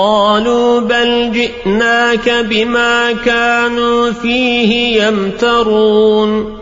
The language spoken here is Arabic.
قالوا بل جئناك بما كانوا فيه يمترون.